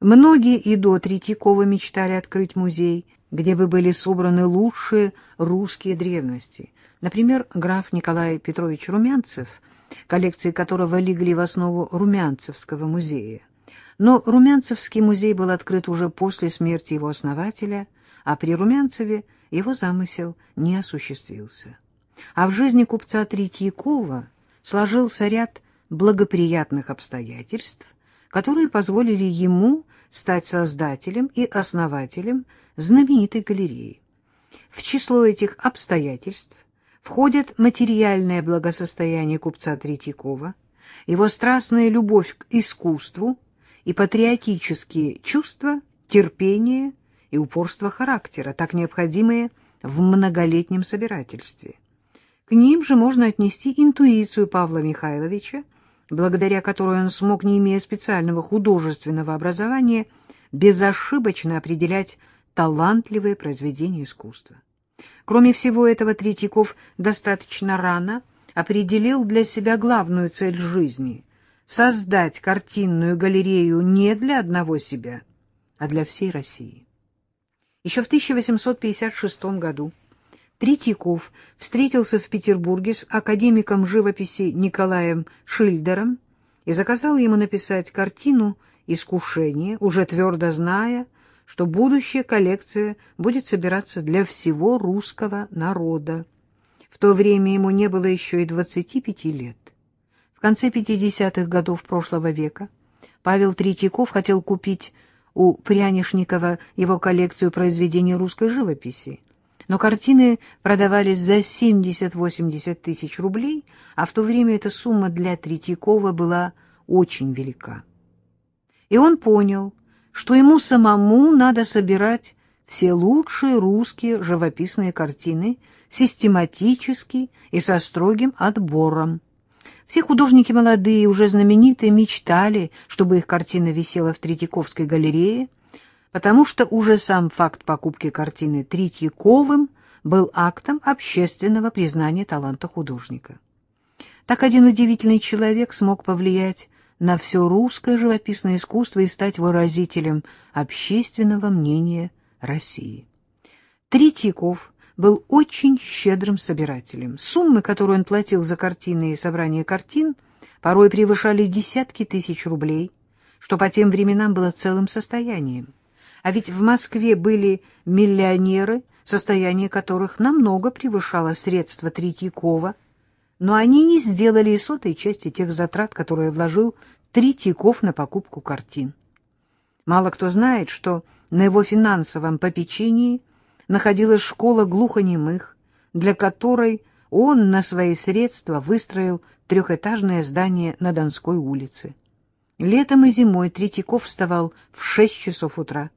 Многие и до Третьякова мечтали открыть музей, где бы были собраны лучшие русские древности. Например, граф Николай Петрович Румянцев, коллекции которого легли в основу Румянцевского музея. Но Румянцевский музей был открыт уже после смерти его основателя, а при Румянцеве его замысел не осуществился. А в жизни купца Третьякова сложился ряд благоприятных обстоятельств, которые позволили ему стать создателем и основателем знаменитой галереи. В число этих обстоятельств входят материальное благосостояние купца Третьякова, его страстная любовь к искусству и патриотические чувства, терпение и упорство характера, так необходимые в многолетнем собирательстве. К ним же можно отнести интуицию Павла Михайловича, благодаря которой он смог, не имея специального художественного образования, безошибочно определять талантливые произведения искусства. Кроме всего этого, Третьяков достаточно рано определил для себя главную цель жизни — создать картинную галерею не для одного себя, а для всей России. Еще в 1856 году Третьяков встретился в Петербурге с академиком живописи Николаем Шильдером и заказал ему написать картину «Искушение», уже твердо зная, что будущая коллекция будет собираться для всего русского народа. В то время ему не было еще и 25 лет. В конце 50-х годов прошлого века Павел Третьяков хотел купить у Прянишникова его коллекцию произведений русской живописи но картины продавались за 70-80 тысяч рублей, а в то время эта сумма для Третьякова была очень велика. И он понял, что ему самому надо собирать все лучшие русские живописные картины систематически и со строгим отбором. Все художники молодые, уже знаменитые, мечтали, чтобы их картина висела в Третьяковской галерее, потому что уже сам факт покупки картины Третьяковым был актом общественного признания таланта художника. Так один удивительный человек смог повлиять на все русское живописное искусство и стать выразителем общественного мнения России. Третьяков был очень щедрым собирателем. Суммы, которые он платил за картины и собрание картин, порой превышали десятки тысяч рублей, что по тем временам было целым состоянием. А ведь в Москве были миллионеры, состояние которых намного превышало средства Третьякова, но они не сделали и сотой части тех затрат, которые вложил Третьяков на покупку картин. Мало кто знает, что на его финансовом попечении находилась школа глухонемых, для которой он на свои средства выстроил трехэтажное здание на Донской улице. Летом и зимой Третьяков вставал в шесть часов утра.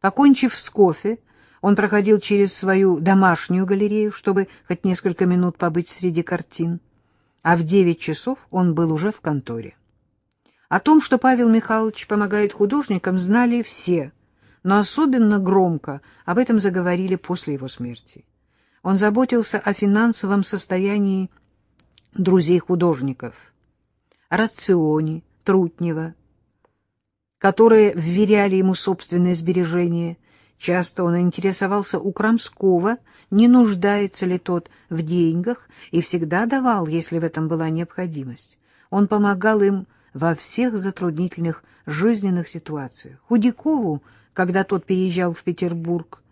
Покончив с кофе, он проходил через свою домашнюю галерею, чтобы хоть несколько минут побыть среди картин, а в девять часов он был уже в конторе. О том, что Павел Михайлович помогает художникам, знали все, но особенно громко об этом заговорили после его смерти. Он заботился о финансовом состоянии друзей художников, рационе Трутнева, которые вверяли ему собственные сбережения. Часто он интересовался у Крамского, не нуждается ли тот в деньгах, и всегда давал, если в этом была необходимость. Он помогал им во всех затруднительных жизненных ситуациях. Худякову, когда тот переезжал в Петербург,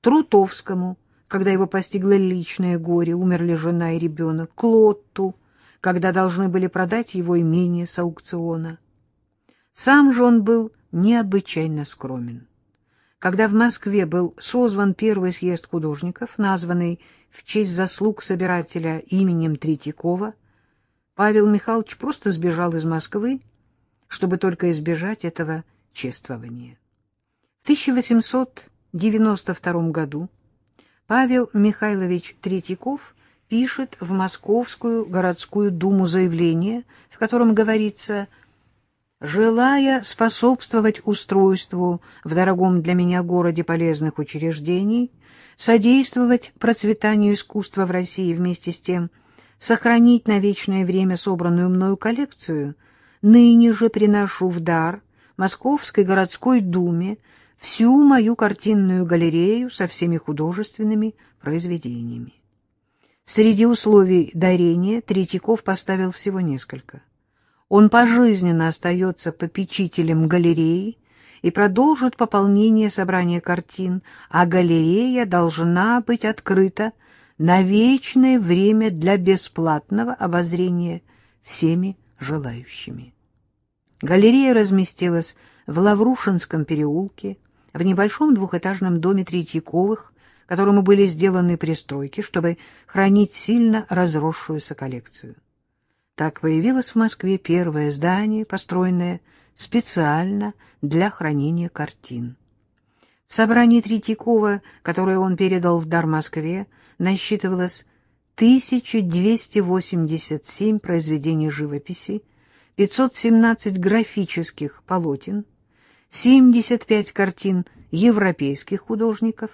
Трутовскому, когда его постигло личное горе, умерли жена и ребенок, Клотту, когда должны были продать его имение с аукциона. Сам же он был необычайно скромен. Когда в Москве был созван первый съезд художников, названный в честь заслуг собирателя именем Третьякова, Павел Михайлович просто сбежал из Москвы, чтобы только избежать этого чествования. В 1892 году Павел Михайлович Третьяков пишет в Московскую городскую думу заявление, в котором говорится – Желая способствовать устройству в дорогом для меня городе полезных учреждений, содействовать процветанию искусства в России вместе с тем, сохранить на вечное время собранную мною коллекцию, ныне же приношу в дар Московской городской думе всю мою картинную галерею со всеми художественными произведениями. Среди условий дарения Третьяков поставил всего несколько. Он пожизненно остается попечителем галереи и продолжит пополнение собрания картин, а галерея должна быть открыта на вечное время для бесплатного обозрения всеми желающими. Галерея разместилась в Лаврушинском переулке, в небольшом двухэтажном доме Третьяковых, которому были сделаны пристройки, чтобы хранить сильно разросшуюся коллекцию. Так появилось в Москве первое здание, построенное специально для хранения картин. В собрании Третьякова, которое он передал в дар Москве, насчитывалось 1287 произведений живописи, 517 графических полотен, 75 картин европейских художников.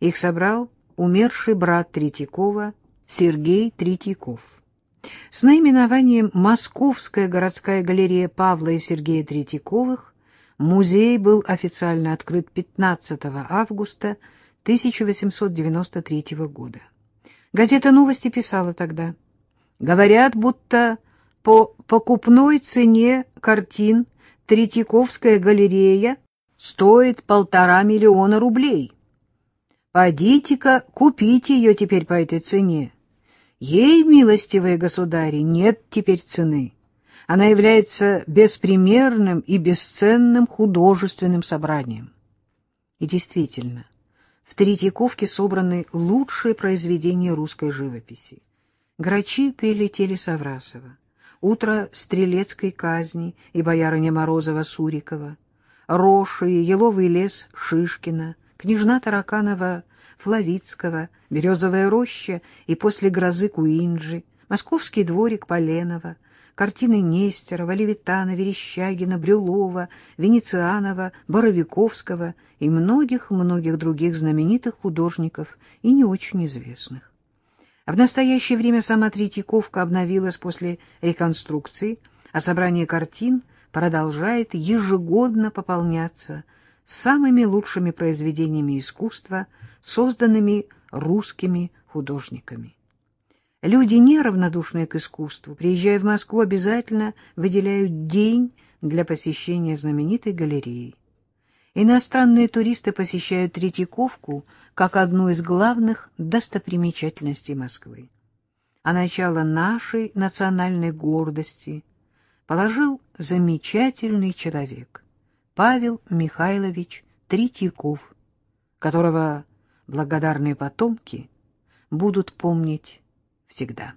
Их собрал умерший брат Третьякова Сергей Третьяков. С наименованием «Московская городская галерея Павла и Сергея Третьяковых» музей был официально открыт 15 августа 1893 года. Газета «Новости» писала тогда. Говорят, будто по покупной цене картин Третьяковская галерея стоит полтора миллиона рублей. Подите-ка, купите ее теперь по этой цене. Ей, милостивые государи, нет теперь цены. Она является беспримерным и бесценным художественным собранием. И действительно, в Третьяковке собраны лучшие произведения русской живописи. Грачи прилетели с Аврасова, утро стрелецкой казни и боярыня Морозова-Сурикова, Роши, Еловый лес Шишкина, княжна Тараканова Флавицкого, Березовая роща и после грозы Куинджи, Московский дворик Поленова, картины Нестерова, Левитана, Верещагина, Брюлова, Венецианова, Боровиковского и многих-многих других знаменитых художников и не очень известных. В настоящее время сама Третьяковка обновилась после реконструкции, а собрание картин продолжает ежегодно пополняться самыми лучшими произведениями искусства, созданными русскими художниками. Люди, неравнодушные к искусству, приезжая в Москву, обязательно выделяют день для посещения знаменитой галереи. Иностранные туристы посещают Третьяковку как одну из главных достопримечательностей Москвы. А начало нашей национальной гордости положил замечательный человек Павел Михайлович Третьяков, которого благодарные потомки будут помнить всегда.